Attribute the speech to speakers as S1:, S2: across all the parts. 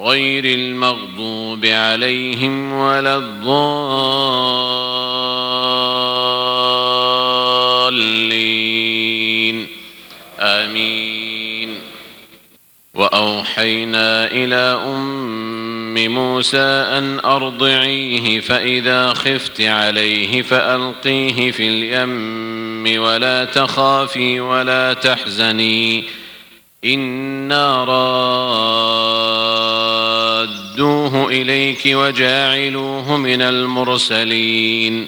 S1: غير المغضوب عليهم ولا الضالين. آمين. وأوحينا إلى أم موسى أن أرضعيه فإذا خفت عليه فألقيه في اليم ولا تخافي ولا تحزني. إنا رادوه إليك وجاعلوه من المرسلين.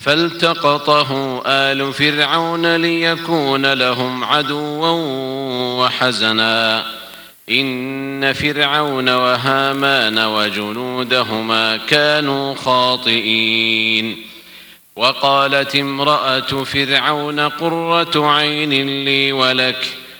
S1: فالتقطه آل فرعون ليكون لهم عدوا وحزنا. إن فرعون وهامان وجنودهما كانوا خاطئين. وقالت امرأة فرعون قرة عين لي ولك